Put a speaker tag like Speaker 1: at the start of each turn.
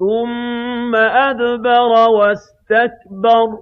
Speaker 1: ثُمَّ أَدْبَرَ وَاسْتَكْبَرَ